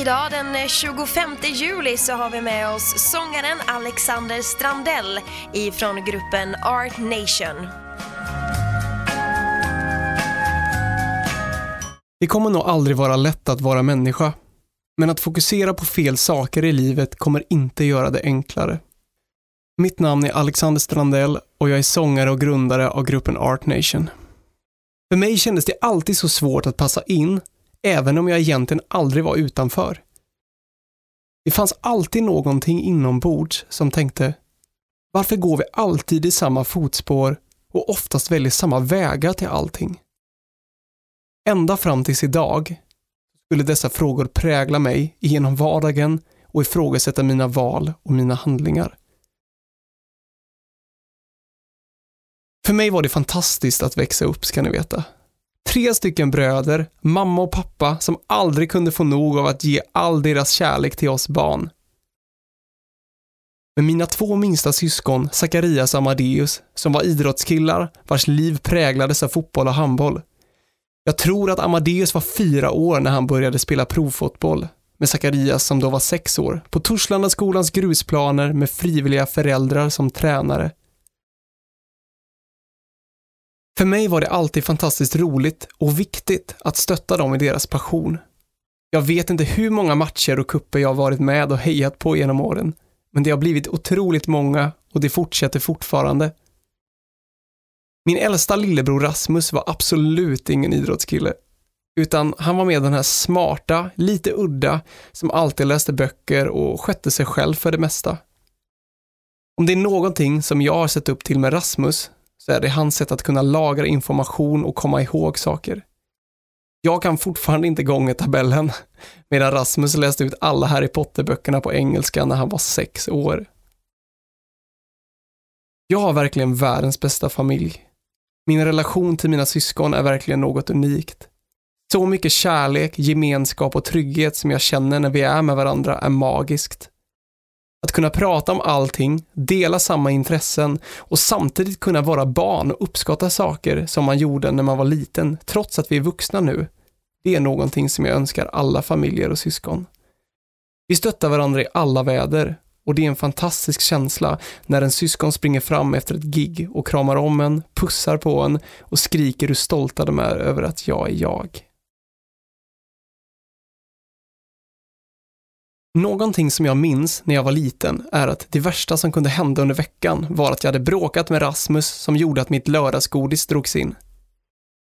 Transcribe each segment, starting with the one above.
Idag den eh, 25 juli så har vi med oss sångaren Alexander Strandell ifrån gruppen Art Nation. Det kommer nog aldrig vara lätt att vara människa. Men att fokusera på fel saker i livet kommer inte göra det enklare. Mitt namn är Alexander Strandell och jag är sångare och grundare av gruppen Art Nation. För mig kändes det alltid så svårt att passa in, även om jag egentligen aldrig var utanför. Det fanns alltid någonting inombords som tänkte, varför går vi alltid i samma fotspår och oftast väljer samma vägar till allting? Ända fram tills idag skulle dessa frågor prägla mig genom vardagen och ifrågasätta mina val och mina handlingar. För mig var det fantastiskt att växa upp, ska ni veta. Tre stycken bröder, mamma och pappa som aldrig kunde få nog av att ge all deras kärlek till oss barn. Men mina två minsta syskon, Zacharias och Amadeus, som var idrottskillar vars liv präglades av fotboll och handboll. Jag tror att Amadeus var fyra år när han började spela provfotboll, med Zacharias som då var sex år, på Torslanda skolans grusplaner med frivilliga föräldrar som tränare. För mig var det alltid fantastiskt roligt och viktigt att stötta dem i deras passion. Jag vet inte hur många matcher och kupper jag varit med och hejat på genom åren, men det har blivit otroligt många och det fortsätter fortfarande. Min äldsta lillebror Rasmus var absolut ingen idrottskille, utan han var med den här smarta, lite udda, som alltid läste böcker och skötte sig själv för det mesta. Om det är någonting som jag har sett upp till med Rasmus så är det hans sätt att kunna lagra information och komma ihåg saker. Jag kan fortfarande inte gångertabellen, medan Rasmus läste ut alla Harry Potter-böckerna på engelska när han var sex år. Jag har verkligen världens bästa familj. Min relation till mina syskon är verkligen något unikt. Så mycket kärlek, gemenskap och trygghet som jag känner när vi är med varandra är magiskt. Att kunna prata om allting, dela samma intressen och samtidigt kunna vara barn och uppskatta saker som man gjorde när man var liten, trots att vi är vuxna nu. Det är någonting som jag önskar alla familjer och syskon. Vi stöttar varandra i alla väder och det är en fantastisk känsla när en syskon springer fram efter ett gig och kramar om en, pussar på en och skriker hur stolta de är över att jag är jag. Någonting som jag minns när jag var liten är att det värsta som kunde hända under veckan var att jag hade bråkat med Rasmus som gjorde att mitt lördagsgodis drogs in.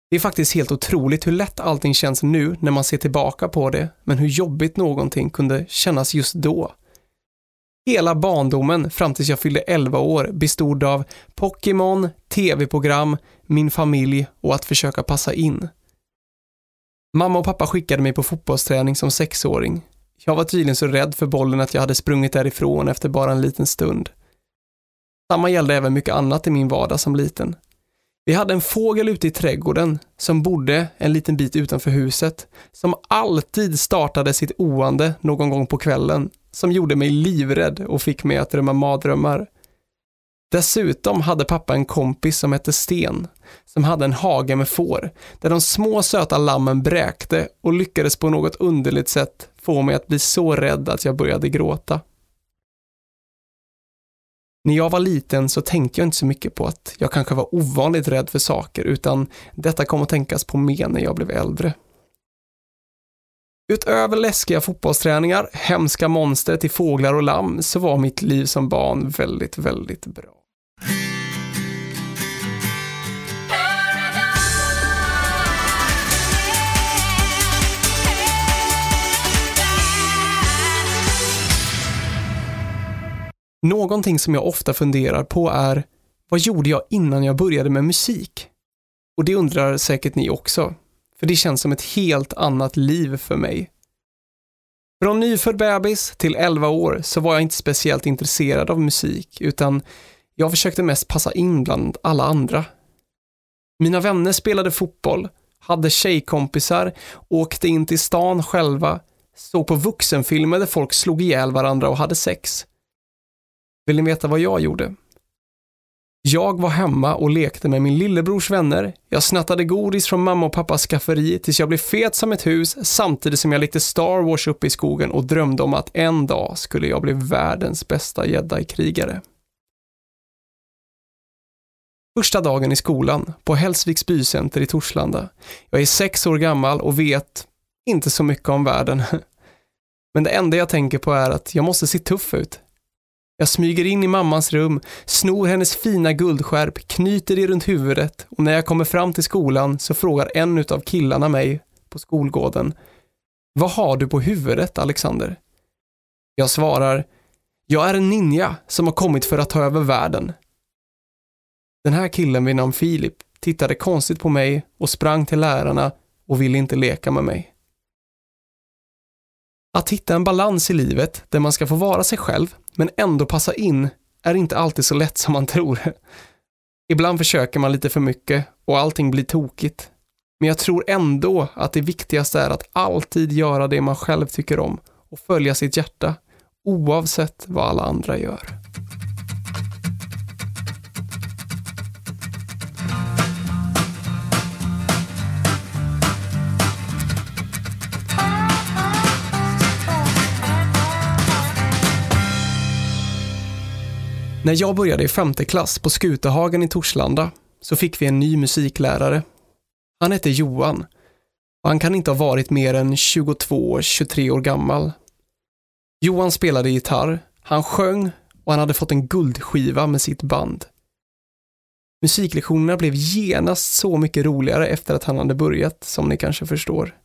Det är faktiskt helt otroligt hur lätt allting känns nu när man ser tillbaka på det, men hur jobbigt någonting kunde kännas just då. Hela barndomen fram tills jag fyllde 11 år bestod av Pokémon, tv-program, min familj och att försöka passa in. Mamma och pappa skickade mig på fotbollsträning som sexåring. Jag var tydligen så rädd för bollen att jag hade sprungit därifrån efter bara en liten stund. Samma gällde även mycket annat i min vardag som liten. Vi hade en fågel ute i trädgården som bodde en liten bit utanför huset, som alltid startade sitt oande någon gång på kvällen, som gjorde mig livrädd och fick mig att drömma mardrömmar. Dessutom hade pappa en kompis som hette Sten, som hade en hage med får, där de små söta lammen bräkte och lyckades på något underligt sätt få mig att bli så rädd att jag började gråta. När jag var liten så tänkte jag inte så mycket på att jag kanske var ovanligt rädd för saker, utan detta kom att tänkas på mer när jag blev äldre. Utöver läskiga fotbollsträningar, hemska monster till fåglar och lamm så var mitt liv som barn väldigt, väldigt bra. Någonting som jag ofta funderar på är, vad gjorde jag innan jag började med musik? Och det undrar säkert ni också, för det känns som ett helt annat liv för mig. Från nyfödd bebis till 11 år så var jag inte speciellt intresserad av musik, utan jag försökte mest passa in bland alla andra. Mina vänner spelade fotboll, hade tjejkompisar, åkte in till stan själva, såg på vuxenfilmer där folk slog ihjäl varandra och hade sex. Vill ni veta vad jag gjorde? Jag var hemma och lekte med min lillebrors vänner. Jag snattade godis från mamma och pappas skafferi tills jag blev fet som ett hus samtidigt som jag lekte Star Wars uppe i skogen och drömde om att en dag skulle jag bli världens bästa jedi-krigare. Första dagen i skolan på Hälsviks bycenter i Torslanda. Jag är sex år gammal och vet inte så mycket om världen. Men det enda jag tänker på är att jag måste se tuff ut. Jag smyger in i mammans rum, snor hennes fina guldskärp, knyter det runt huvudet och när jag kommer fram till skolan så frågar en av killarna mig på skolgården Vad har du på huvudet, Alexander? Jag svarar Jag är en ninja som har kommit för att ta över världen. Den här killen vid namn Filip tittade konstigt på mig och sprang till lärarna och ville inte leka med mig. Att hitta en balans i livet där man ska få vara sig själv men ändå passa in är inte alltid så lätt som man tror. Ibland försöker man lite för mycket och allting blir tokigt. Men jag tror ändå att det viktigaste är att alltid göra det man själv tycker om och följa sitt hjärta, oavsett vad alla andra gör. När jag började i femte klass på Skutehagen i Torslanda så fick vi en ny musiklärare. Han hette Johan och han kan inte ha varit mer än 22-23 år gammal. Johan spelade gitarr, han sjöng och han hade fått en guldskiva med sitt band. Musiklektionerna blev genast så mycket roligare efter att han hade börjat, som ni kanske förstår.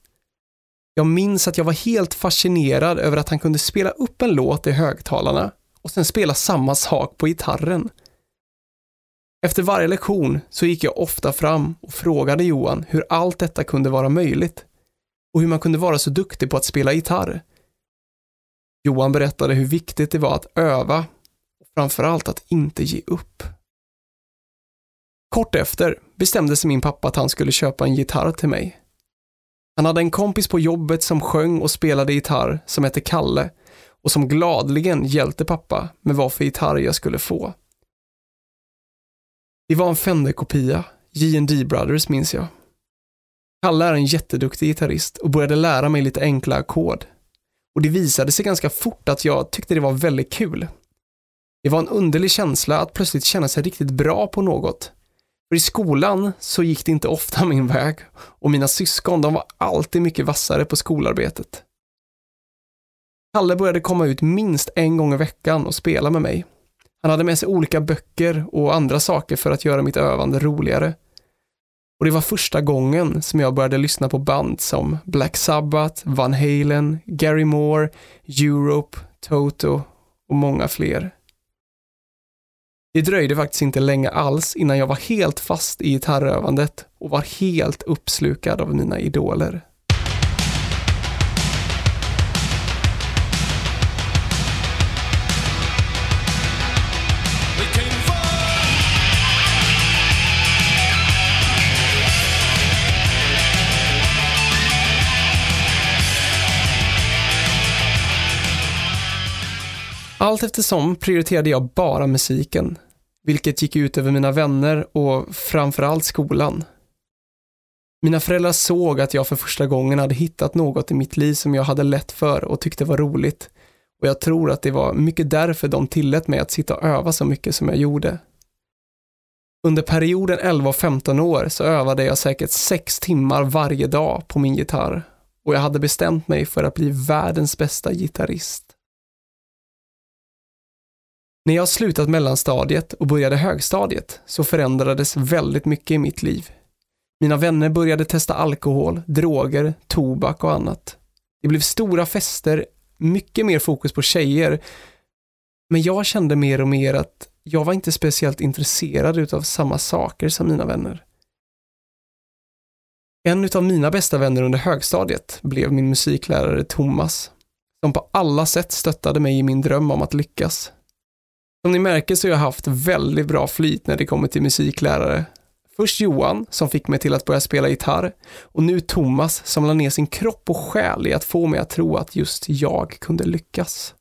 Jag minns att jag var helt fascinerad över att han kunde spela upp en låt i högtalarna och sen spela samma sak på gitarren. Efter varje lektion så gick jag ofta fram och frågade Johan hur allt detta kunde vara möjligt och hur man kunde vara så duktig på att spela gitarr. Johan berättade hur viktigt det var att öva och framförallt att inte ge upp. Kort efter bestämde sig min pappa att han skulle köpa en gitarr till mig. Han hade en kompis på jobbet som sjöng och spelade gitarr som hette Kalle och som gladligen hjälpte pappa med vad för gitarr jag skulle få. Det var en Fender-kopia, J&D Brothers minns jag. Kalle är en jätteduktig gitarrist och började lära mig lite enkla ackord. Och det visade sig ganska fort att jag tyckte det var väldigt kul. Det var en underlig känsla att plötsligt känna sig riktigt bra på något. För i skolan så gick det inte ofta min väg och mina syskon de var alltid mycket vassare på skolarbetet. Kalle började komma ut minst en gång i veckan och spela med mig. Han hade med sig olika böcker och andra saker för att göra mitt övande roligare. Och det var första gången som jag började lyssna på band som Black Sabbath, Van Halen, Gary Moore, Europe, Toto och många fler. Det dröjde faktiskt inte länge alls innan jag var helt fast i gitarrövandet och var helt uppslukad av mina idoler. Allt eftersom prioriterade jag bara musiken, vilket gick ut över mina vänner och framförallt skolan. Mina föräldrar såg att jag för första gången hade hittat något i mitt liv som jag hade lätt för och tyckte var roligt. Och jag tror att det var mycket därför de tillät mig att sitta och öva så mycket som jag gjorde. Under perioden 11 och 15 år så övade jag säkert 6 timmar varje dag på min gitarr och jag hade bestämt mig för att bli världens bästa gitarrist. När jag slutat mellanstadiet och började högstadiet så förändrades väldigt mycket i mitt liv. Mina vänner började testa alkohol, droger, tobak och annat. Det blev stora fester, mycket mer fokus på tjejer. Men jag kände mer och mer att jag var inte speciellt intresserad utav samma saker som mina vänner. En utav mina bästa vänner under högstadiet blev min musiklärare Thomas, som på alla sätt stöttade mig i min dröm om att lyckas. Som ni märker så har jag haft väldigt bra flyt när det kommer till musiklärare. Först Johan, som fick mig till att börja spela gitarr, och nu Thomas, som la ner sin kropp och själ i att få mig att tro att just jag kunde lyckas.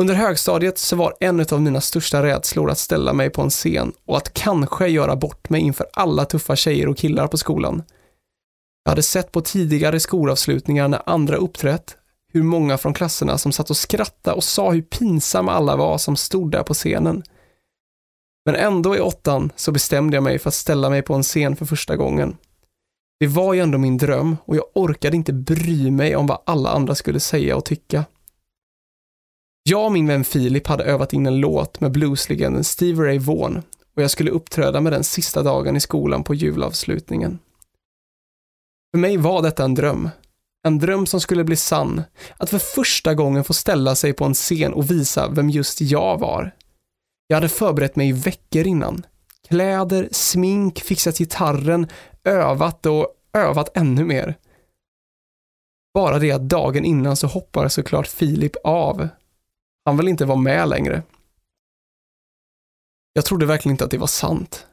Under högstadiet så var en av mina största rädslor att ställa mig på en scen och att kanske göra bort mig inför alla tuffa tjejer och killar på skolan. Jag hade sett på tidigare skolavslutningar när andra uppträtt hur många från klasserna som satt och skrattade och sa hur pinsamma alla var som stod där på scenen. Men ändå i åttan så bestämde jag mig för att ställa mig på en scen för första gången. Det var ju ändå min dröm och jag orkade inte bry mig om vad alla andra skulle säga och tycka. Jag och min vän Filip hade övat in en låt med blueslegenden Steve Ray Vaughan och jag skulle uppträda med den sista dagen i skolan på julavslutningen. För mig var detta en dröm. En dröm som skulle bli sann. Att för första gången få ställa sig på en scen och visa vem just jag var. Jag hade förberett mig i veckor innan. Kläder, smink, fixat gitarren, övat och övat ännu mer. Bara det att dagen innan så hoppar såklart Filip av. Han vill inte vara med längre. Jag trodde verkligen inte att det var sant.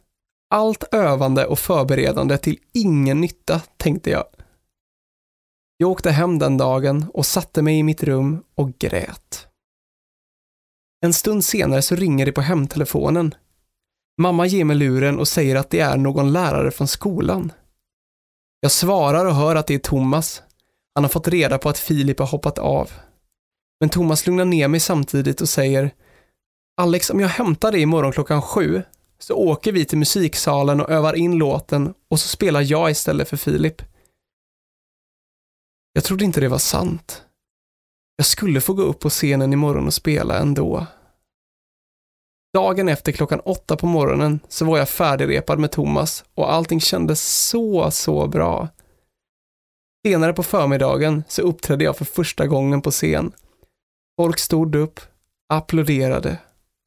Allt övande och förberedande till ingen nytta, tänkte jag. Jag åkte hem den dagen och satte mig i mitt rum och grät. En stund senare så ringer det på hemtelefonen. Mamma ger mig luren och säger att det är någon lärare från skolan. Jag svarar och hör att det är Thomas. Han har fått reda på att Filip har hoppat av. Men Thomas lugnar ner mig samtidigt och säger Alex, om jag hämtar dig imorgon klockan sju så åker vi till musiksalen och övar in låten och så spelar jag istället för Filip. Jag trodde inte det var sant. Jag skulle få gå upp på scenen imorgon och spela ändå. Dagen efter klockan åtta på morgonen så var jag färdigrepad med Thomas och allting kändes så, så bra. Senare på förmiddagen så uppträdde jag för första gången på scen. Folk stod upp, applåderade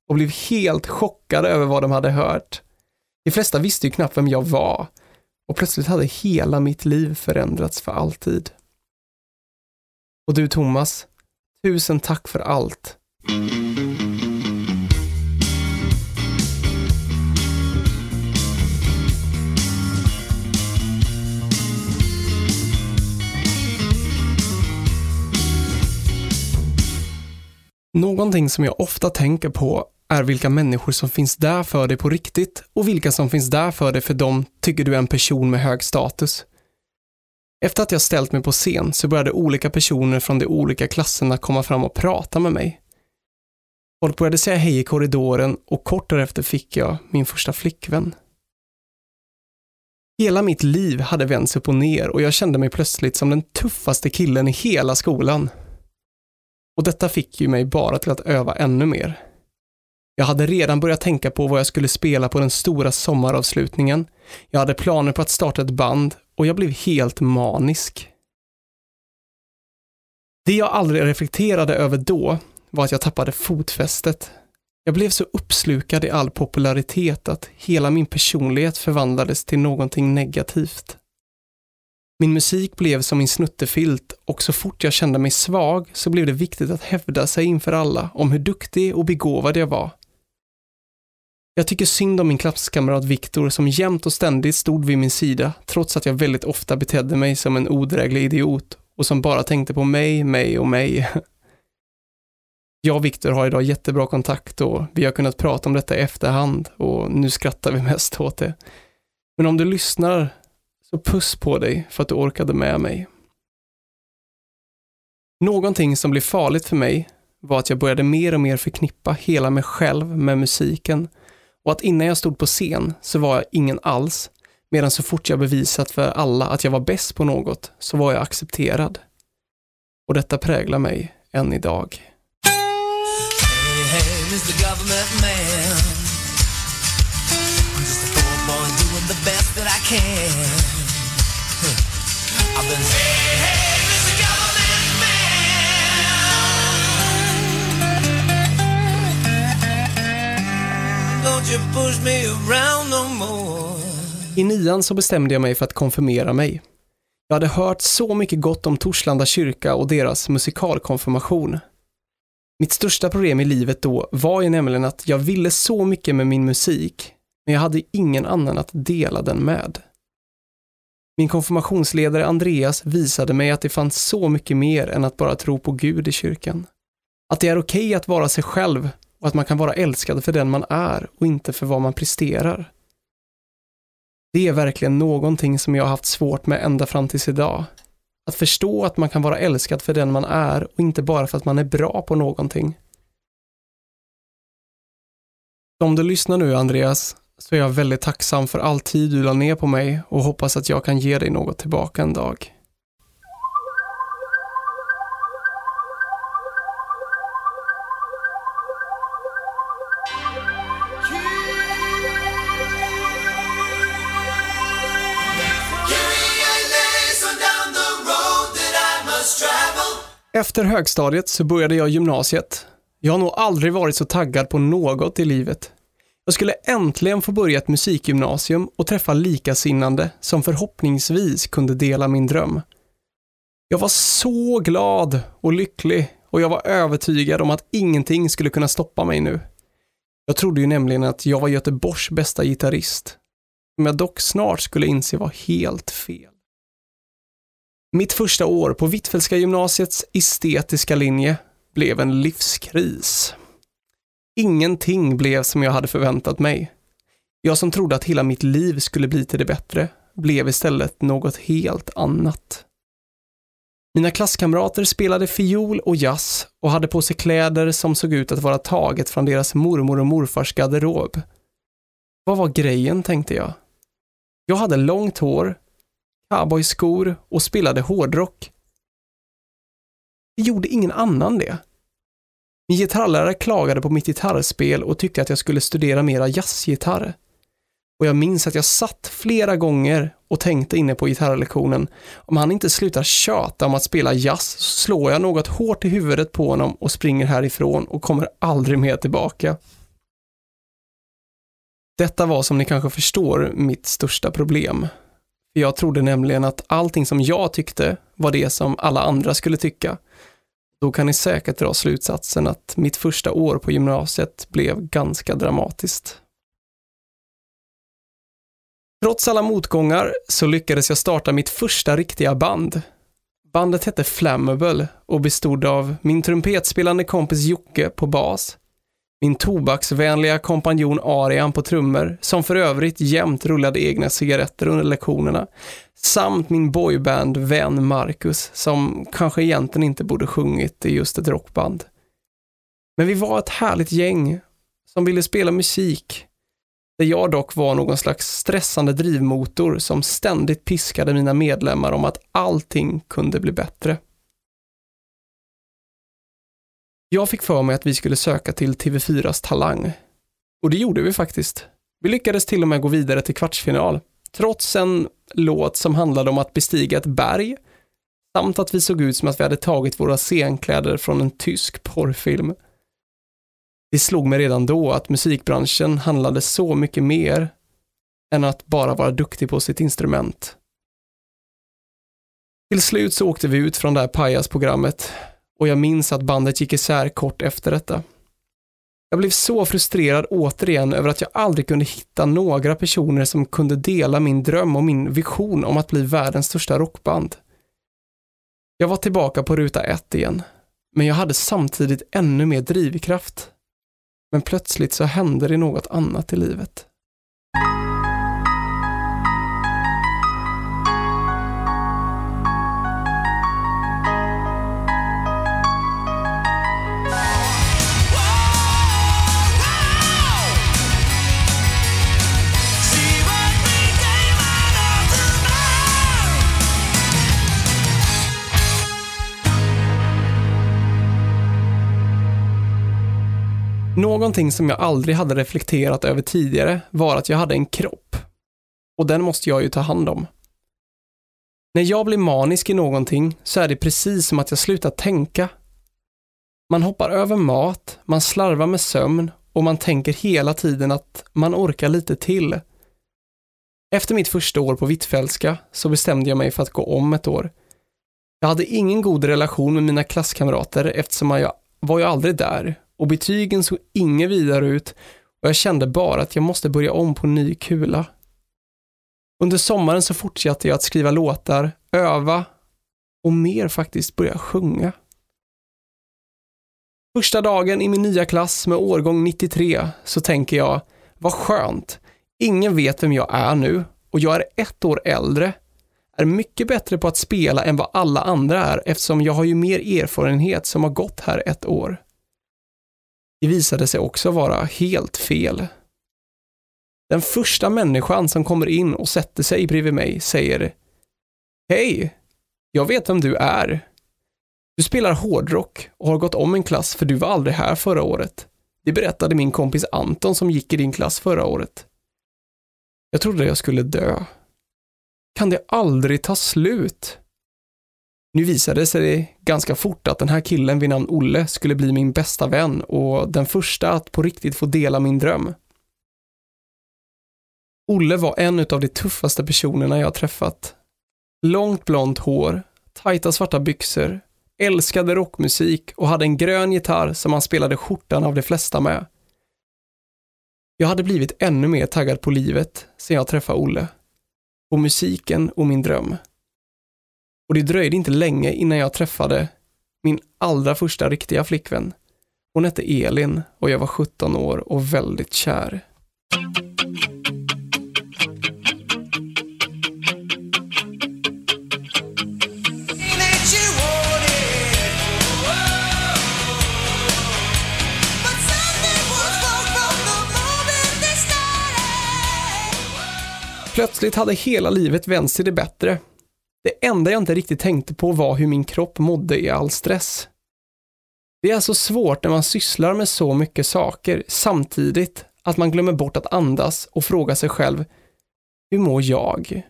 och blev helt chockade över vad de hade hört. De flesta visste ju knappt vem jag var och plötsligt hade hela mitt liv förändrats för alltid. Och du Thomas, tusen tack för allt. Någonting som jag ofta tänker på är vilka människor som finns där för dig på riktigt och vilka som finns där för dig för dem tycker du är en person med hög status. Efter att jag ställt mig på scen så började olika personer från de olika klasserna komma fram och prata med mig. Folk började säga hej i korridoren och kort därefter fick jag min första flickvän. Hela mitt liv hade vänts upp och ner och jag kände mig plötsligt som den tuffaste killen i hela skolan. Och detta fick ju mig bara till att öva ännu mer. Jag hade redan börjat tänka på vad jag skulle spela på den stora sommaravslutningen. Jag hade planer på att starta ett band och jag blev helt manisk. Det jag aldrig reflekterade över då var att jag tappade fotfästet. Jag blev så uppslukad i all popularitet att hela min personlighet förvandlades till någonting negativt. Min musik blev som min snuttefilt och så fort jag kände mig svag så blev det viktigt att hävda sig inför alla om hur duktig och begåvad jag var. Jag tycker synd om min klasskamrat Viktor som jämt och ständigt stod vid min sida trots att jag väldigt ofta betedde mig som en odräglig idiot och som bara tänkte på mig, mig och mig. Jag och Viktor har idag jättebra kontakt och vi har kunnat prata om detta i efterhand och nu skrattar vi mest åt det. Men om du lyssnar så puss på dig för att du orkade med mig. Någonting som blev farligt för mig var att jag började mer och mer förknippa hela mig själv med musiken och att innan jag stod på scen så var jag ingen alls, medan så fort jag bevisat för alla att jag var bäst på något så var jag accepterad. Och detta präglar mig än idag. Hey, hey, Mr. Government Man I'm just a poor boy doing the best that I can I've been hey, hey, I nian så bestämde jag mig för att konfirmera mig. Jag hade hört så mycket gott om Torslanda kyrka och deras musikalkonfirmation. Mitt största problem i livet då var ju nämligen att jag ville så mycket med min musik, men jag hade ingen annan att dela den med. Min konfirmationsledare Andreas visade mig att det fanns så mycket mer än att bara tro på Gud i kyrkan. Att det är okej okay att vara sig själv och att man kan vara älskad för den man är och inte för vad man presterar. Det är verkligen någonting som jag har haft svårt med ända fram tills idag. Att förstå att man kan vara älskad för den man är och inte bara för att man är bra på någonting. Om du lyssnar nu Andreas, så är jag väldigt tacksam för all tid du la ner på mig och hoppas att jag kan ge dig något tillbaka en dag. Efter högstadiet så började jag gymnasiet. Jag har nog aldrig varit så taggad på något i livet. Jag skulle äntligen få börja ett musikgymnasium och träffa likasinnande som förhoppningsvis kunde dela min dröm. Jag var så glad och lycklig och jag var övertygad om att ingenting skulle kunna stoppa mig nu. Jag trodde ju nämligen att jag var Göteborgs bästa gitarrist, som jag dock snart skulle inse var helt fel. Mitt första år på Hvitfeldtska gymnasiets estetiska linje blev en livskris. Ingenting blev som jag hade förväntat mig. Jag som trodde att hela mitt liv skulle bli till det bättre blev istället något helt annat. Mina klasskamrater spelade fiol och jazz och hade på sig kläder som såg ut att vara taget från deras mormor och morfars garderob. Vad var grejen, tänkte jag. Jag hade långt hår, cowboyskor och spelade hårdrock. Det gjorde ingen annan det. Min gitarrlärare klagade på mitt gitarrspel och tyckte att jag skulle studera mera jazzgitarr. Och jag minns att jag satt flera gånger och tänkte inne på gitarrlektionen, om han inte slutar tjata om att spela jazz så slår jag något hårt i huvudet på honom och springer härifrån och kommer aldrig mer tillbaka. Detta var som ni kanske förstår mitt största problem. Jag trodde nämligen att allting som jag tyckte var det som alla andra skulle tycka. Då kan ni säkert dra slutsatsen att mitt första år på gymnasiet blev ganska dramatiskt. Trots alla motgångar så lyckades jag starta mitt första riktiga band. Bandet hette Flammable och bestod av min trumpetspelande kompis Jocke på bas, min tobaksvänliga kompanjon Arian på trummor, som för övrigt jämt rullade egna cigaretter under lektionerna, samt min boyband-vän Marcus, som kanske egentligen inte borde sjungit i just ett rockband. Men vi var ett härligt gäng som ville spela musik, där jag dock var någon slags stressande drivmotor som ständigt piskade mina medlemmar om att allting kunde bli bättre. Jag fick för mig att vi skulle söka till TV4s Talang. Och det gjorde vi faktiskt. Vi lyckades till och med gå vidare till kvartsfinal, trots en låt som handlade om att bestiga ett berg, samt att vi såg ut som att vi hade tagit våra scenkläder från en tysk porrfilm. Det slog mig redan då att musikbranschen handlade så mycket mer än att bara vara duktig på sitt instrument. Till slut så åkte vi ut från det här pajasprogrammet och jag minns att bandet gick isär kort efter detta. Jag blev så frustrerad återigen över att jag aldrig kunde hitta några personer som kunde dela min dröm och min vision om att bli världens största rockband. Jag var tillbaka på ruta ett igen, men jag hade samtidigt ännu mer drivkraft. Men plötsligt så hände det något annat i livet. Någonting som jag aldrig hade reflekterat över tidigare var att jag hade en kropp. Och den måste jag ju ta hand om. När jag blir manisk i någonting så är det precis som att jag slutar tänka. Man hoppar över mat, man slarvar med sömn och man tänker hela tiden att man orkar lite till. Efter mitt första år på Hvitfeldtska så bestämde jag mig för att gå om ett år. Jag hade ingen god relation med mina klasskamrater eftersom jag var ju aldrig där och betygen såg inget vidare ut och jag kände bara att jag måste börja om på ny kula. Under sommaren så fortsatte jag att skriva låtar, öva och mer faktiskt börja sjunga. Första dagen i min nya klass med årgång 93 så tänker jag, vad skönt. Ingen vet vem jag är nu och jag är ett år äldre. Är mycket bättre på att spela än vad alla andra är eftersom jag har ju mer erfarenhet som har gått här ett år. Det visade sig också vara helt fel. Den första människan som kommer in och sätter sig bredvid mig säger Hej! Jag vet vem du är. Du spelar hårdrock och har gått om en klass för du var aldrig här förra året. Det berättade min kompis Anton som gick i din klass förra året. Jag trodde jag skulle dö. Kan det aldrig ta slut? Nu visade det sig ganska fort att den här killen vid namn Olle skulle bli min bästa vän och den första att på riktigt få dela min dröm. Olle var en av de tuffaste personerna jag träffat. Långt blont hår, tajta svarta byxor, älskade rockmusik och hade en grön gitarr som han spelade skjortan av de flesta med. Jag hade blivit ännu mer taggad på livet sedan jag träffade Olle. På musiken och min dröm. Och det dröjde inte länge innan jag träffade min allra första riktiga flickvän. Hon hette Elin och jag var 17 år och väldigt kär. Plötsligt hade hela livet vänts till det bättre. Det enda jag inte riktigt tänkte på var hur min kropp mådde i all stress. Det är alltså svårt när man sysslar med så mycket saker samtidigt att man glömmer bort att andas och fråga sig själv, hur mår jag?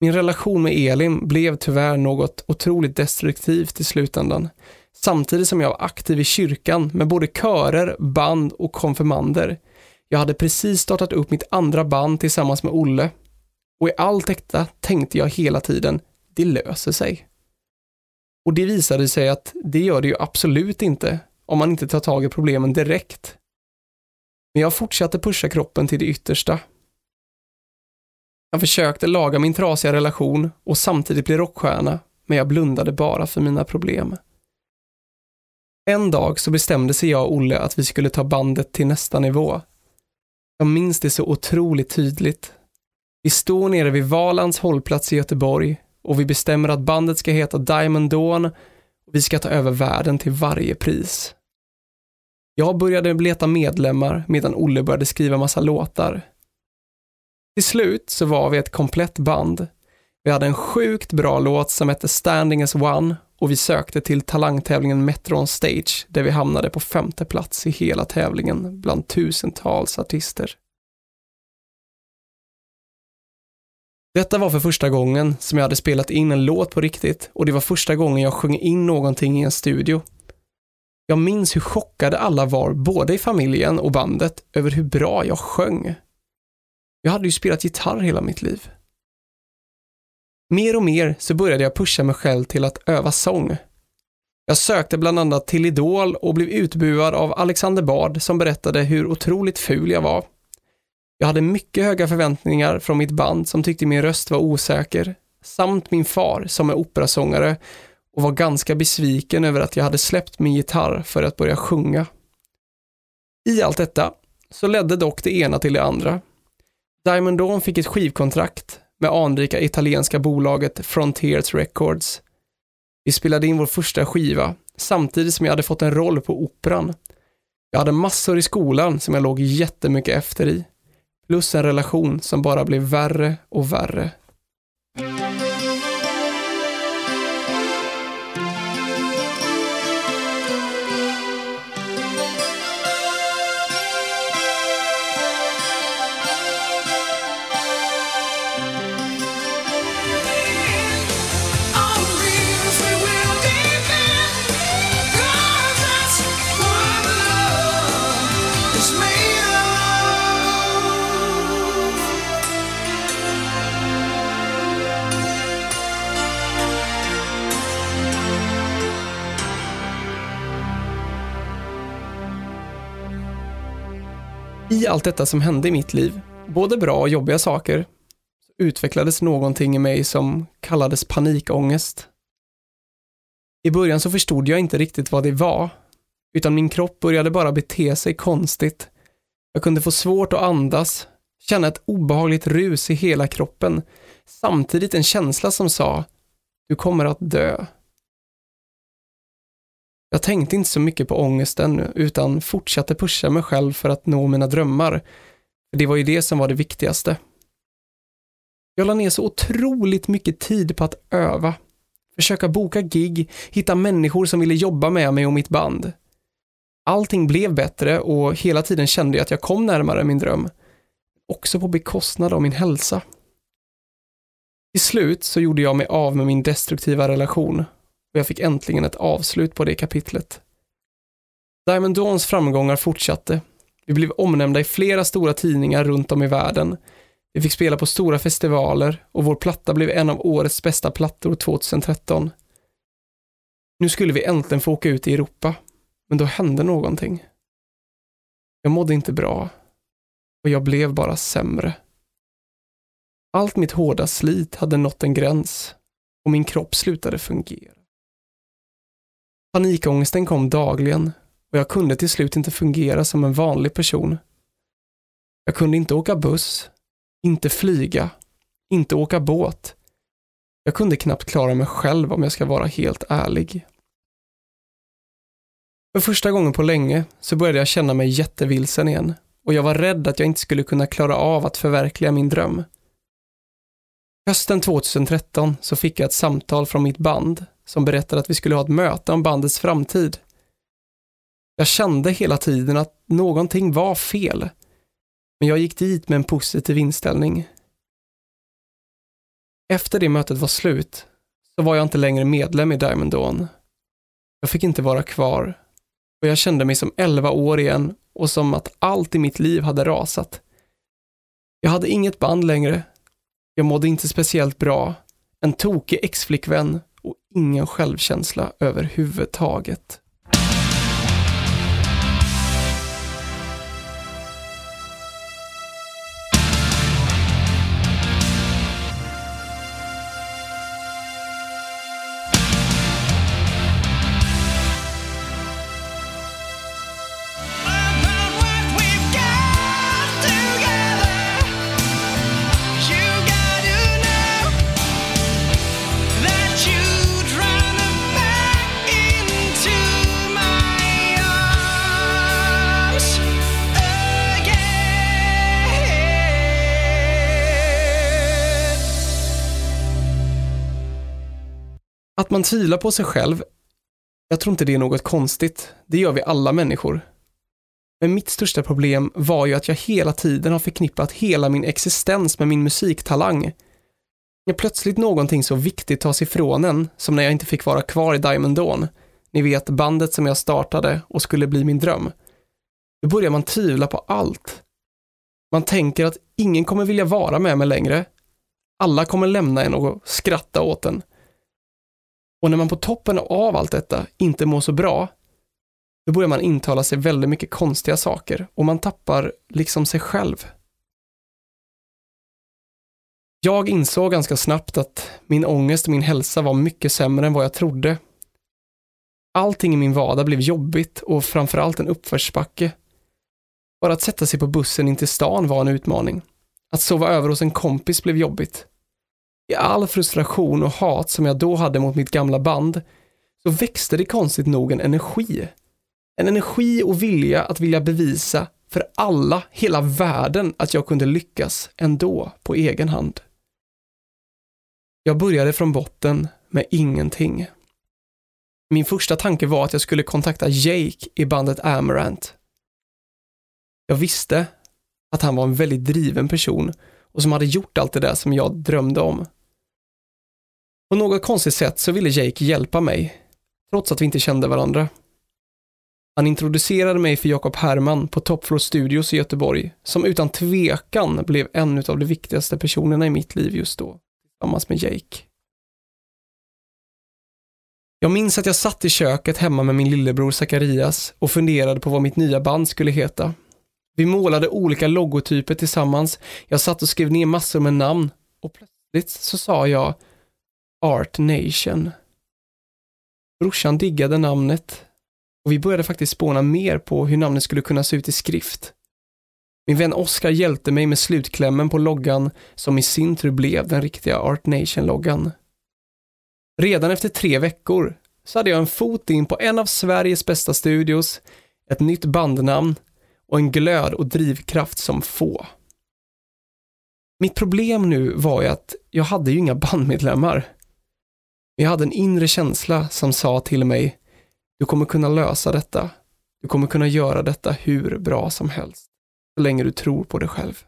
Min relation med Elin blev tyvärr något otroligt destruktivt i slutändan, samtidigt som jag var aktiv i kyrkan med både körer, band och konfirmander. Jag hade precis startat upp mitt andra band tillsammans med Olle och i allt detta tänkte jag hela tiden, det löser sig. Och det visade sig att det gör det ju absolut inte om man inte tar tag i problemen direkt. Men jag fortsatte pusha kroppen till det yttersta. Jag försökte laga min trasiga relation och samtidigt bli rockstjärna, men jag blundade bara för mina problem. En dag så bestämde sig jag och Olle att vi skulle ta bandet till nästa nivå. Jag minns det så otroligt tydligt vi står nere vid Valands hållplats i Göteborg och vi bestämmer att bandet ska heta Diamond Dawn och vi ska ta över världen till varje pris. Jag började leta medlemmar medan Olle började skriva massa låtar. Till slut så var vi ett komplett band. Vi hade en sjukt bra låt som hette Standing as One och vi sökte till talangtävlingen Metro on Stage där vi hamnade på femte plats i hela tävlingen bland tusentals artister. Detta var för första gången som jag hade spelat in en låt på riktigt och det var första gången jag sjöng in någonting i en studio. Jag minns hur chockade alla var, både i familjen och bandet, över hur bra jag sjöng. Jag hade ju spelat gitarr hela mitt liv. Mer och mer så började jag pusha mig själv till att öva sång. Jag sökte bland annat till Idol och blev utbuad av Alexander Bard som berättade hur otroligt ful jag var jag hade mycket höga förväntningar från mitt band som tyckte min röst var osäker, samt min far som är operasångare och var ganska besviken över att jag hade släppt min gitarr för att börja sjunga. I allt detta så ledde dock det ena till det andra. Diamond Dawn fick ett skivkontrakt med anrika italienska bolaget Frontiers Records. Vi spelade in vår första skiva samtidigt som jag hade fått en roll på Operan. Jag hade massor i skolan som jag låg jättemycket efter i plus en relation som bara blev värre och värre. I allt detta som hände i mitt liv, både bra och jobbiga saker, utvecklades någonting i mig som kallades panikångest. I början så förstod jag inte riktigt vad det var, utan min kropp började bara bete sig konstigt. Jag kunde få svårt att andas, känna ett obehagligt rus i hela kroppen, samtidigt en känsla som sa, du kommer att dö. Jag tänkte inte så mycket på ångesten utan fortsatte pusha mig själv för att nå mina drömmar. Det var ju det som var det viktigaste. Jag la ner så otroligt mycket tid på att öva, försöka boka gig, hitta människor som ville jobba med mig och mitt band. Allting blev bättre och hela tiden kände jag att jag kom närmare min dröm. Också på bekostnad av min hälsa. Till slut så gjorde jag mig av med min destruktiva relation och jag fick äntligen ett avslut på det kapitlet. Diamond Dawns framgångar fortsatte. Vi blev omnämnda i flera stora tidningar runt om i världen. Vi fick spela på stora festivaler och vår platta blev en av årets bästa plattor 2013. Nu skulle vi äntligen få åka ut i Europa, men då hände någonting. Jag mådde inte bra och jag blev bara sämre. Allt mitt hårda slit hade nått en gräns och min kropp slutade fungera. Panikångesten kom dagligen och jag kunde till slut inte fungera som en vanlig person. Jag kunde inte åka buss, inte flyga, inte åka båt. Jag kunde knappt klara mig själv om jag ska vara helt ärlig. För första gången på länge så började jag känna mig jättevilsen igen och jag var rädd att jag inte skulle kunna klara av att förverkliga min dröm. Hösten 2013 så fick jag ett samtal från mitt band som berättade att vi skulle ha ett möte om bandets framtid. Jag kände hela tiden att någonting var fel, men jag gick dit med en positiv inställning. Efter det mötet var slut så var jag inte längre medlem i Diamond Dawn. Jag fick inte vara kvar och jag kände mig som 11 år igen och som att allt i mitt liv hade rasat. Jag hade inget band längre. Jag mådde inte speciellt bra. En tokig ex-flickvän och ingen självkänsla överhuvudtaget. Man tvivlar på sig själv, jag tror inte det är något konstigt. Det gör vi alla människor. Men mitt största problem var ju att jag hela tiden har förknippat hela min existens med min musiktalang. När plötsligt någonting så viktigt tas ifrån en, som när jag inte fick vara kvar i Diamond Dawn, ni vet bandet som jag startade och skulle bli min dröm, då börjar man tvivla på allt. Man tänker att ingen kommer vilja vara med mig längre. Alla kommer lämna en och skratta åt en. Och när man på toppen av allt detta inte mår så bra, då börjar man intala sig väldigt mycket konstiga saker och man tappar liksom sig själv. Jag insåg ganska snabbt att min ångest och min hälsa var mycket sämre än vad jag trodde. Allting i min vardag blev jobbigt och framförallt en uppförsbacke. Bara att sätta sig på bussen in till stan var en utmaning. Att sova över hos en kompis blev jobbigt. I all frustration och hat som jag då hade mot mitt gamla band så växte det konstigt nog en energi. En energi och vilja att vilja bevisa för alla, hela världen, att jag kunde lyckas ändå på egen hand. Jag började från botten med ingenting. Min första tanke var att jag skulle kontakta Jake i bandet Amarant. Jag visste att han var en väldigt driven person och som hade gjort allt det där som jag drömde om. På något konstigt sätt så ville Jake hjälpa mig, trots att vi inte kände varandra. Han introducerade mig för Jakob Herman på Top Floor Studios i Göteborg, som utan tvekan blev en av de viktigaste personerna i mitt liv just då, tillsammans med Jake. Jag minns att jag satt i köket hemma med min lillebror Zacharias och funderade på vad mitt nya band skulle heta. Vi målade olika logotyper tillsammans, jag satt och skrev ner massor med namn och plötsligt så sa jag Art Nation. Brorsan diggade namnet och vi började faktiskt spåna mer på hur namnet skulle kunna se ut i skrift. Min vän Oskar hjälpte mig med slutklämmen på loggan som i sin tur blev den riktiga Art Nation-loggan. Redan efter tre veckor så hade jag en fot in på en av Sveriges bästa studios, ett nytt bandnamn och en glöd och drivkraft som få. Mitt problem nu var ju att jag hade ju inga bandmedlemmar. Men Jag hade en inre känsla som sa till mig, du kommer kunna lösa detta. Du kommer kunna göra detta hur bra som helst. Så länge du tror på dig själv.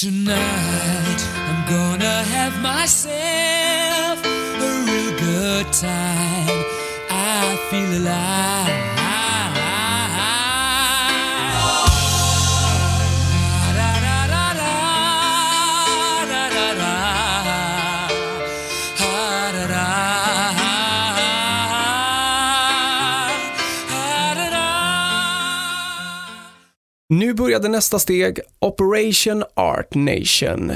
Tonight I'm gonna have myself a real good time I feel alive Nu började nästa steg, Operation Art Nation.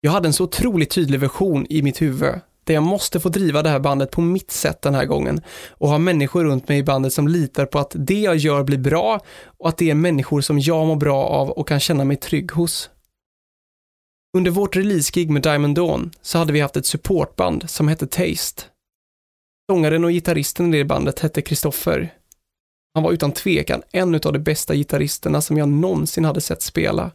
Jag hade en så otroligt tydlig version i mitt huvud, där jag måste få driva det här bandet på mitt sätt den här gången och ha människor runt mig i bandet som litar på att det jag gör blir bra och att det är människor som jag mår bra av och kan känna mig trygg hos. Under vårt releasegig med Diamond Dawn så hade vi haft ett supportband som hette Taste. Sångaren och gitarristen i det bandet hette Kristoffer han var utan tvekan en av de bästa gitarristerna som jag någonsin hade sett spela.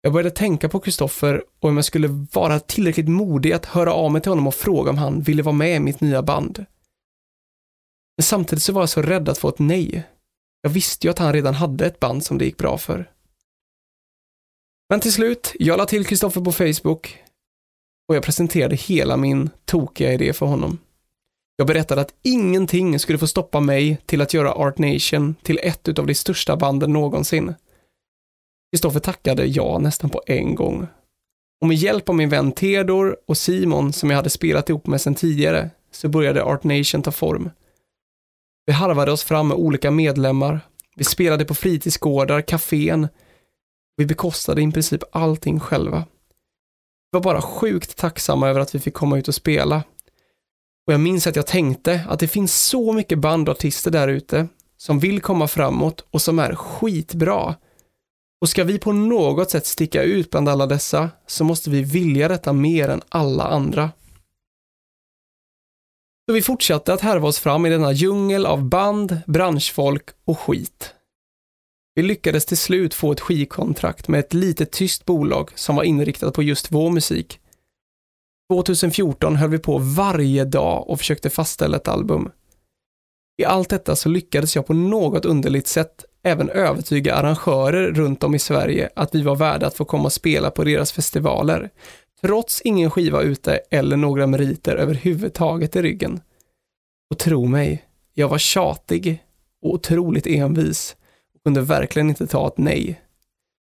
Jag började tänka på Kristoffer och om jag skulle vara tillräckligt modig att höra av mig till honom och fråga om han ville vara med i mitt nya band. Men samtidigt så var jag så rädd att få ett nej. Jag visste ju att han redan hade ett band som det gick bra för. Men till slut, jag la till Kristoffer på Facebook och jag presenterade hela min tokiga idé för honom. Jag berättade att ingenting skulle få stoppa mig till att göra Art Nation till ett av de största banden någonsin. Kristoffer tackade ja nästan på en gång. Och med hjälp av min vän Theodor och Simon som jag hade spelat ihop med sedan tidigare så började Art Nation ta form. Vi harvade oss fram med olika medlemmar. Vi spelade på fritidsgårdar, kafén. Vi bekostade i princip allting själva. Vi var bara sjukt tacksamma över att vi fick komma ut och spela och jag minns att jag tänkte att det finns så mycket band och artister där ute som vill komma framåt och som är skitbra. Och ska vi på något sätt sticka ut bland alla dessa så måste vi vilja detta mer än alla andra. Så vi fortsatte att härva oss fram i denna djungel av band, branschfolk och skit. Vi lyckades till slut få ett skivkontrakt med ett litet tyst bolag som var inriktat på just vår musik 2014 höll vi på varje dag och försökte fastställa ett album. I allt detta så lyckades jag på något underligt sätt även övertyga arrangörer runt om i Sverige att vi var värda att få komma och spela på deras festivaler, trots ingen skiva ute eller några meriter överhuvudtaget i ryggen. Och tro mig, jag var tjatig och otroligt envis och kunde verkligen inte ta ett nej.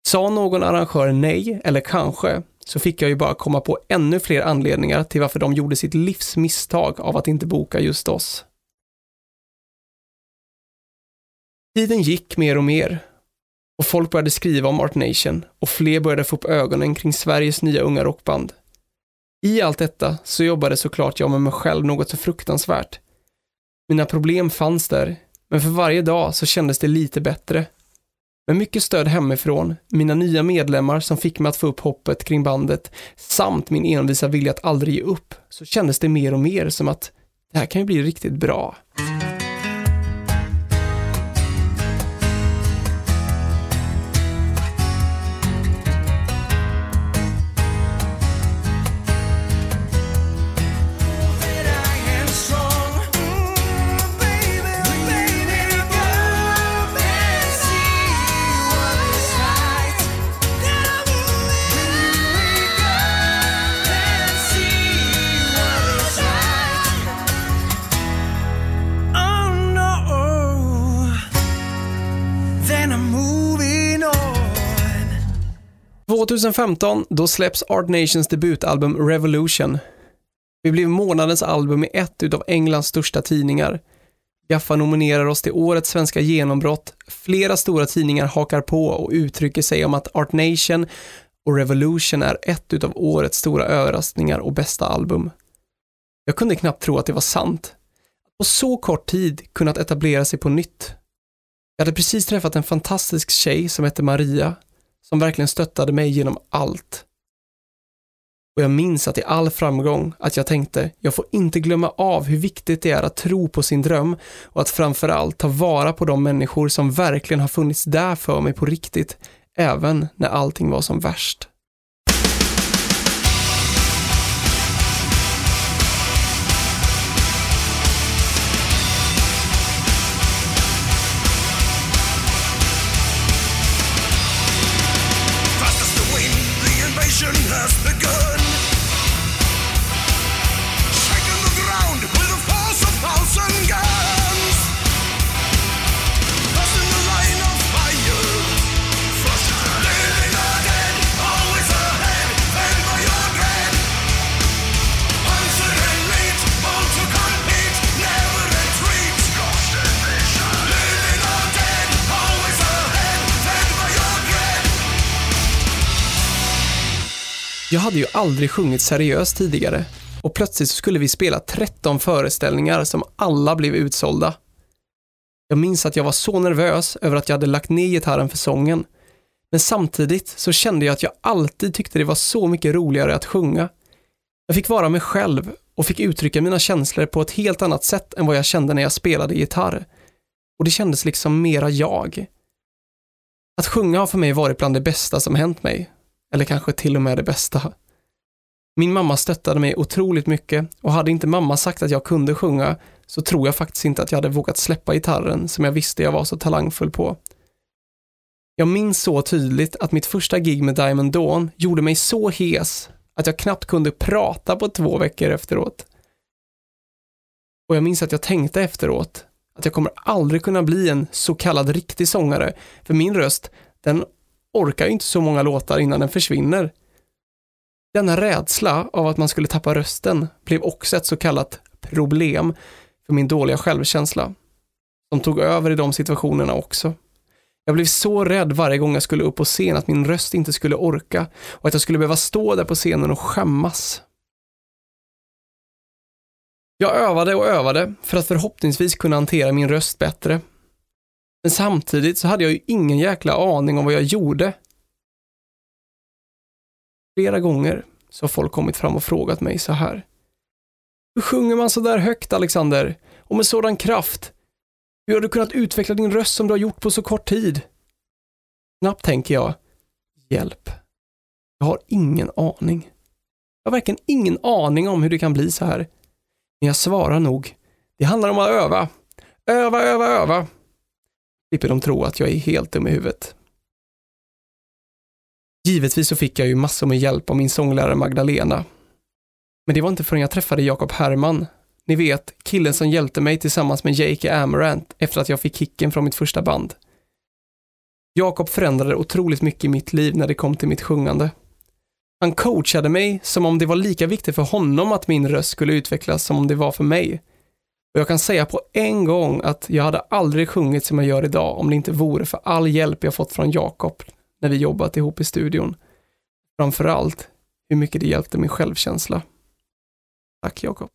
Sa någon arrangör nej, eller kanske, så fick jag ju bara komma på ännu fler anledningar till varför de gjorde sitt livs misstag av att inte boka just oss. Tiden gick mer och mer och folk började skriva om Art Nation och fler började få upp ögonen kring Sveriges nya unga rockband. I allt detta så jobbade såklart jag med mig själv något så fruktansvärt. Mina problem fanns där, men för varje dag så kändes det lite bättre med mycket stöd hemifrån, mina nya medlemmar som fick mig att få upp hoppet kring bandet, samt min envisa vilja att aldrig ge upp, så kändes det mer och mer som att det här kan ju bli riktigt bra. 2015, då släpps Art Nations debutalbum Revolution. Vi blev månadens album i ett utav Englands största tidningar. Gaffa nominerar oss till årets svenska genombrott. Flera stora tidningar hakar på och uttrycker sig om att Art Nation och Revolution är ett utav årets stora överraskningar och bästa album. Jag kunde knappt tro att det var sant. På så kort tid kunnat etablera sig på nytt. Jag hade precis träffat en fantastisk tjej som hette Maria, som verkligen stöttade mig genom allt. Och jag minns att i all framgång att jag tänkte, jag får inte glömma av hur viktigt det är att tro på sin dröm och att framförallt ta vara på de människor som verkligen har funnits där för mig på riktigt, även när allting var som värst. Jag hade ju aldrig sjungit seriöst tidigare och plötsligt skulle vi spela 13 föreställningar som alla blev utsålda. Jag minns att jag var så nervös över att jag hade lagt ner gitarren för sången. Men samtidigt så kände jag att jag alltid tyckte det var så mycket roligare att sjunga. Jag fick vara mig själv och fick uttrycka mina känslor på ett helt annat sätt än vad jag kände när jag spelade gitarr. Och det kändes liksom mera jag. Att sjunga har för mig varit bland det bästa som hänt mig eller kanske till och med det bästa. Min mamma stöttade mig otroligt mycket och hade inte mamma sagt att jag kunde sjunga så tror jag faktiskt inte att jag hade vågat släppa gitarren som jag visste jag var så talangfull på. Jag minns så tydligt att mitt första gig med Diamond Dawn gjorde mig så hes att jag knappt kunde prata på två veckor efteråt. Och jag minns att jag tänkte efteråt att jag kommer aldrig kunna bli en så kallad riktig sångare, för min röst, den orkar ju inte så många låtar innan den försvinner. Denna rädsla av att man skulle tappa rösten blev också ett så kallat problem för min dåliga självkänsla, som tog över i de situationerna också. Jag blev så rädd varje gång jag skulle upp på scen att min röst inte skulle orka och att jag skulle behöva stå där på scenen och skämmas. Jag övade och övade för att förhoppningsvis kunna hantera min röst bättre men samtidigt så hade jag ju ingen jäkla aning om vad jag gjorde. Flera gånger så har folk kommit fram och frågat mig så här. Hur sjunger man så där högt, Alexander? Och med sådan kraft? Hur har du kunnat utveckla din röst som du har gjort på så kort tid? Snabbt tänker jag, hjälp. Jag har ingen aning. Jag har verkligen ingen aning om hur det kan bli så här. Men jag svarar nog, det handlar om att öva. Öva, öva, öva slipper de tro att jag är helt dum i huvudet. Givetvis så fick jag ju massor med hjälp av min sånglärare Magdalena. Men det var inte förrän jag träffade Jakob Herman, ni vet, killen som hjälpte mig tillsammans med Jake Amarant efter att jag fick kicken från mitt första band. Jakob förändrade otroligt mycket i mitt liv när det kom till mitt sjungande. Han coachade mig som om det var lika viktigt för honom att min röst skulle utvecklas som om det var för mig. Och jag kan säga på en gång att jag hade aldrig sjungit som jag gör idag om det inte vore för all hjälp jag fått från Jakob när vi jobbat ihop i studion. Framförallt hur mycket det hjälpte min självkänsla. Tack Jakob.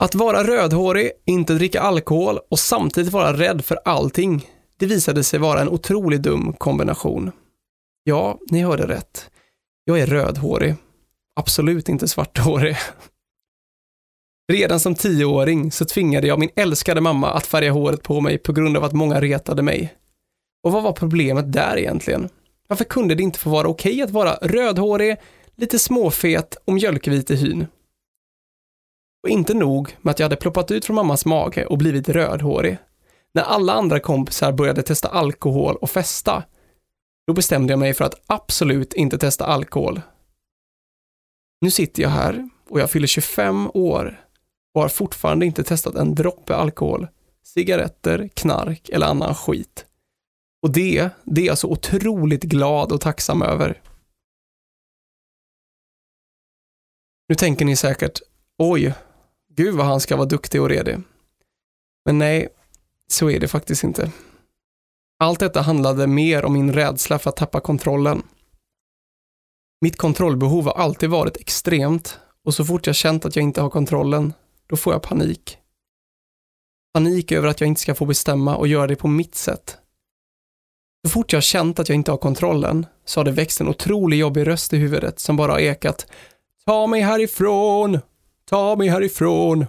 Att vara rödhårig, inte dricka alkohol och samtidigt vara rädd för allting, det visade sig vara en otroligt dum kombination. Ja, ni hörde rätt. Jag är rödhårig. Absolut inte svarthårig. Redan som tioåring så tvingade jag min älskade mamma att färga håret på mig på grund av att många retade mig. Och vad var problemet där egentligen? Varför kunde det inte få vara okej att vara rödhårig, lite småfet och mjölkvit i hyn? Och inte nog med att jag hade ploppat ut från mammas mage och blivit rödhårig. När alla andra kompisar började testa alkohol och festa, då bestämde jag mig för att absolut inte testa alkohol. Nu sitter jag här och jag fyller 25 år och har fortfarande inte testat en droppe alkohol. cigaretter, knark eller annan skit. Och det, det är jag så otroligt glad och tacksam över. Nu tänker ni säkert, oj, gud vad han ska vara duktig och redig. Men nej, så är det faktiskt inte. Allt detta handlade mer om min rädsla för att tappa kontrollen. Mitt kontrollbehov har alltid varit extremt och så fort jag känt att jag inte har kontrollen, då får jag panik. Panik över att jag inte ska få bestämma och göra det på mitt sätt. Så fort jag känt att jag inte har kontrollen så har det växt en otroligt jobbig röst i huvudet som bara har ekat Ta mig härifrån! Ta mig härifrån!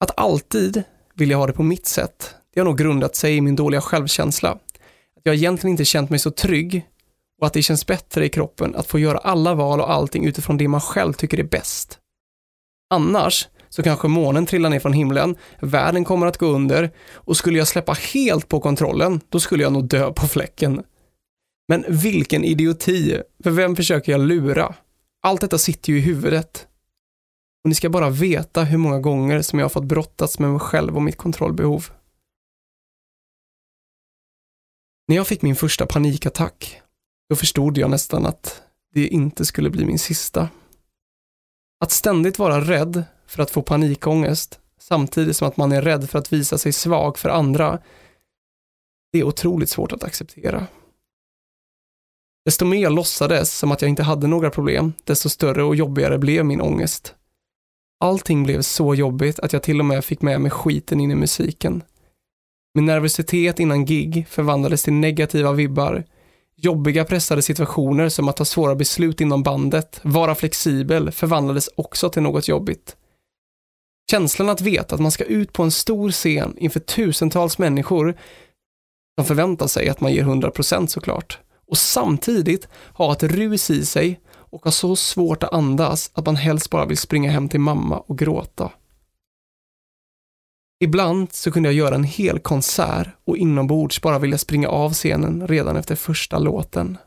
Att alltid vilja ha det på mitt sätt, det har nog grundat sig i min dåliga självkänsla. Att jag egentligen inte känt mig så trygg och att det känns bättre i kroppen att få göra alla val och allting utifrån det man själv tycker är bäst. Annars så kanske månen trillar ner från himlen, världen kommer att gå under och skulle jag släppa helt på kontrollen, då skulle jag nog dö på fläcken. Men vilken idioti, för vem försöker jag lura? Allt detta sitter ju i huvudet. Och ni ska bara veta hur många gånger som jag har fått brottas med mig själv och mitt kontrollbehov. När jag fick min första panikattack, då förstod jag nästan att det inte skulle bli min sista. Att ständigt vara rädd för att få panikångest samtidigt som att man är rädd för att visa sig svag för andra, det är otroligt svårt att acceptera. Desto mer jag låtsades som att jag inte hade några problem, desto större och jobbigare blev min ångest. Allting blev så jobbigt att jag till och med fick med mig skiten in i musiken. Min nervositet innan gig förvandlades till negativa vibbar. Jobbiga pressade situationer som att ta svåra beslut inom bandet, vara flexibel, förvandlades också till något jobbigt. Känslan att veta att man ska ut på en stor scen inför tusentals människor som förväntar sig att man ger 100% såklart och samtidigt ha ett rus i sig och har så svårt att andas att man helst bara vill springa hem till mamma och gråta. Ibland så kunde jag göra en hel konsert och inombords bara vilja springa av scenen redan efter första låten.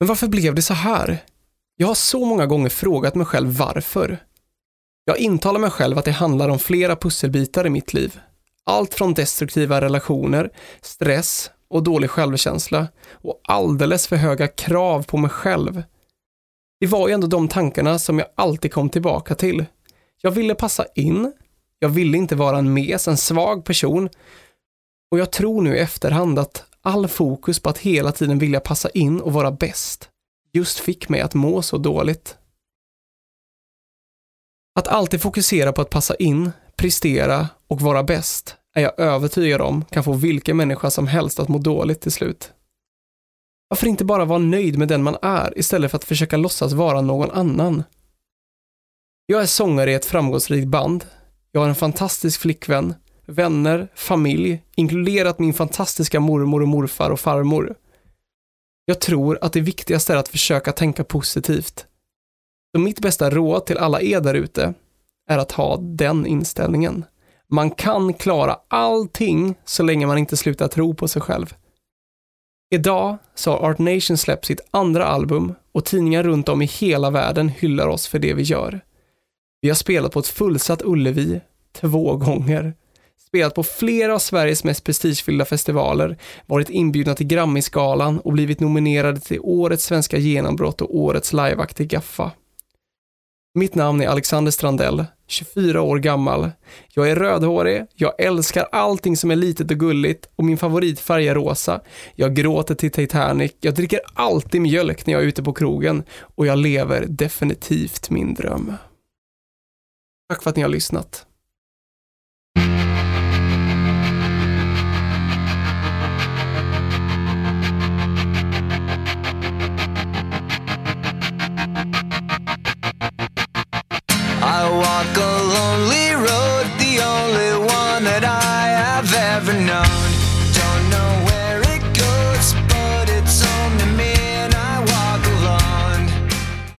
Men varför blev det så här? Jag har så många gånger frågat mig själv varför. Jag intalar mig själv att det handlar om flera pusselbitar i mitt liv. Allt från destruktiva relationer, stress och dålig självkänsla och alldeles för höga krav på mig själv. Det var ju ändå de tankarna som jag alltid kom tillbaka till. Jag ville passa in, jag ville inte vara en mes, en svag person och jag tror nu i efterhand att all fokus på att hela tiden vilja passa in och vara bäst just fick mig att må så dåligt. Att alltid fokusera på att passa in, prestera och vara bäst är jag övertygad om kan få vilken människa som helst att må dåligt till slut. Varför inte bara vara nöjd med den man är istället för att försöka låtsas vara någon annan? Jag är sångare i ett framgångsrikt band. Jag har en fantastisk flickvän, vänner, familj, inkluderat min fantastiska mormor och morfar och farmor. Jag tror att det viktigaste är att försöka tänka positivt. Så mitt bästa råd till alla er därute är att ha den inställningen. Man kan klara allting så länge man inte slutar tro på sig själv. Idag så har Art Nation släppt sitt andra album och tidningar runt om i hela världen hyllar oss för det vi gör. Vi har spelat på ett fullsatt Ullevi två gånger, spelat på flera av Sveriges mest prestigefyllda festivaler, varit inbjudna till Grammisgalan och blivit nominerade till Årets svenska genombrott och Årets liveaktig i Gaffa. Mitt namn är Alexander Strandell, 24 år gammal. Jag är rödhårig, jag älskar allting som är litet och gulligt och min favoritfärg är rosa. Jag gråter till Titanic, jag dricker alltid mjölk när jag är ute på krogen och jag lever definitivt min dröm. Tack för att ni har lyssnat.